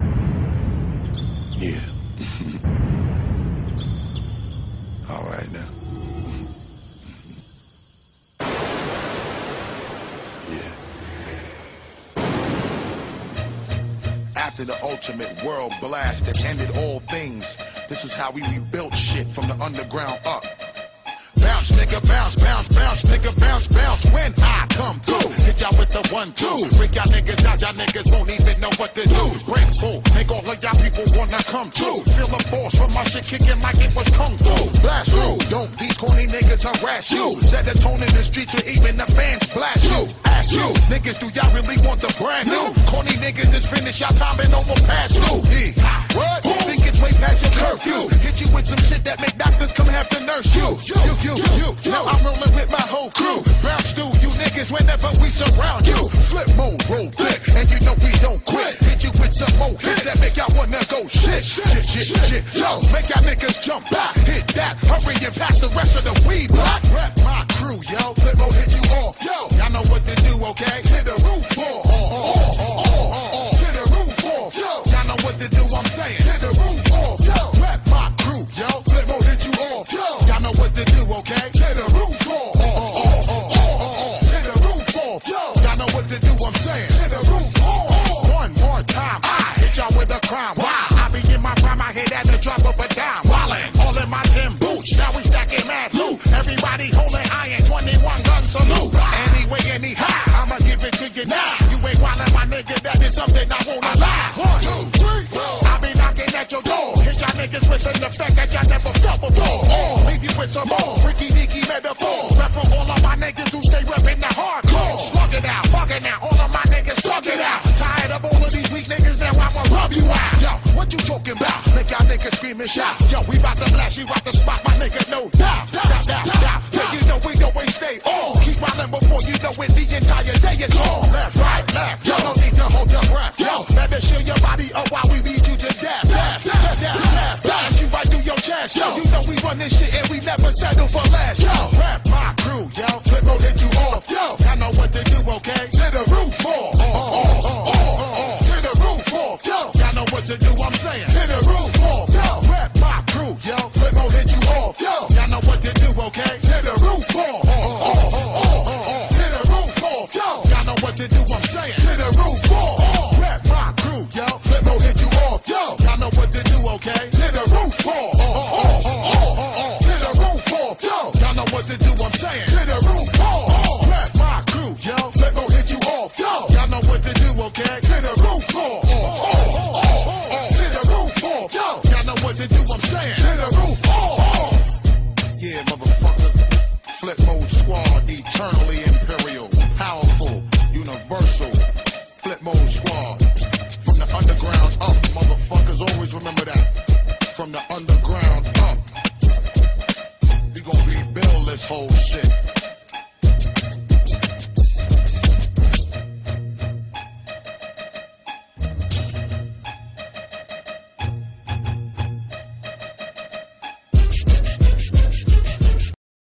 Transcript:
Yeah. All right now. Yeah. After the ultimate world blast that ended all things, this is how we rebuilt shit from the underground up. Bounce, nigga, bounce, bounce, bounce, nigga, bounce, bounce. When I come through, hit y'all with the one, two. Break y'all niggas out, y'all niggas won't even know what to do. Breaks full, make all of y'all people wanna come too. Feel the force from my shit kicking like it was kung fu. Blast through, don't these corny niggas harass you. Set the tone in the streets where even the fans blast you. Ask you, niggas, do y'all really want the brand new? Corny niggas just finish y'all time and over past you. Bounce through you niggas whenever we surround you. Flipmode, roll thick, and you know we don't quit. Hit you with some more hits that make y'all wanna go shit, shit, shit, shit. shit. Yo, make y'all niggas jump back. Hit that, hurry and pass the rest of the weed block. Rep my an that y'all never felt before. Or leave you with some more freaky deaky metaphors. Rep for all of my niggas who stay reppin' the hardcore. Slug it out, bugging out. All of my niggas slug it out. Tired of all of these weak niggas, now I'ma rub you out. Yo, what you talking about? Make y'all niggas scream and shout. Yo, we bout to blast you out the spot, my nigga, no doubt. Doubt, doubt, doubt. Yeah, you know we always stay on. Keep wildin' before you know it, the entire day is gone. Left, right, left. Yo, no need to hold your breath. Yo, better shield your body up never settle for less. Yo, rap my crew, yo. Flipmode hit you off. Yo, I know what to do, okay? To the roof, oh, oh, oh, oh, oh. To the roof, off. Yo, y'all know what to do, From the underground up. We gonna rebuild this whole shit.